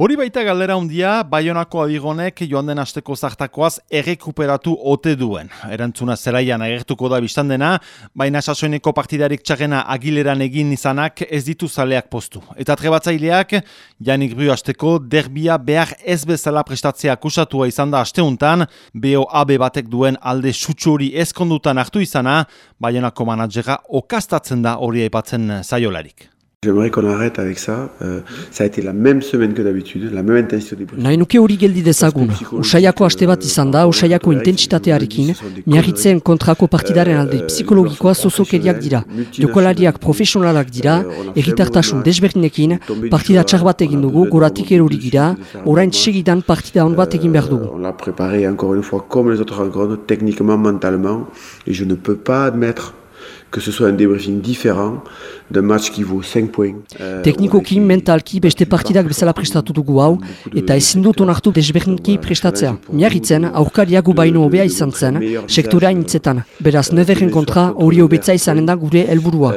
Hori baita galdera hundia, Baionako abigonek joan den asteko zartakoaz errekuperatu ote duen. Erantzuna zelaian agertuko da biztan dena, baina sasoineko partidarik txagena agileran egin izanak ez ditu zaleak postu. Eta trebatzaileak, Janik Bru asteko derbia behar ez bezala prestatzea kusatua izan da asteuntan, BOAB batek duen alde sutxori ezkondutan hartu izana, Baionako manatjera okastatzen da hori aipatzen zaiolarik. J'aimerais qu'on arrête avec ça. Euh, ça a été la même semaine que d'habitude, la même intensité des Nahi nuke hori geldi dezagun. Usaiako aste bat izan da, usaiako intentsitatearekin, miarritzen kontrako partidaren alde psikologikoa zozokeriak dira. Jokolariak profesionalak dira, egitartasun desberdinekin, partida txar bat egin dugu, goratik erori gira, orain txegidan partida hon bat egin behar dugu. On l'a préparé encore une fois comme les autres rencontres, techniquement, mentalement, et je ne peux pas admettre que ce soit un débriefing différent d'un match qui vaut 5 points. Euh, Teknikoki, mentalki, beste partidak bezala prestatu dugu hau, eta ezin dut onartu desberdinki prestatzea. Miarritzen, aurkariago baino hobea izan zen, sektora initzetan. Beraz, neveren kontra hori hobetza izanen da gure helburua.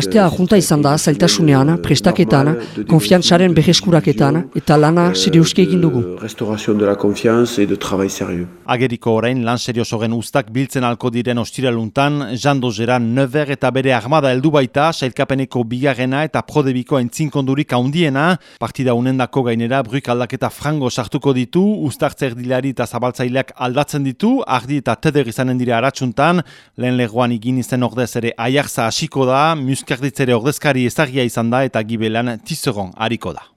Astea junta izan da, zailtasunean, prestaketan, konfiantzaren berreskuraketan, eta lana serioske egin dugu. Restauration de la confiance et de travail sérieux. Ageriko orain lan seriosogen ustak biltzen alko diren ostiraluntan, Jean Dozera Never eta bere armada heldu baita, sailkapeneko bigarrena eta prodebiko entzinkondurik haundiena, partida unendako gainera bruk aldaketa frango sartuko ditu, ustartzer dilari eta zabaltzaileak aldatzen ditu, ardi eta teder izanen dira aratsuntan, lehen legoan igin izen ordez ere aiarza hasiko da, muskarditzere ordezkari ezagia izan da eta gibelan tizeron hariko da.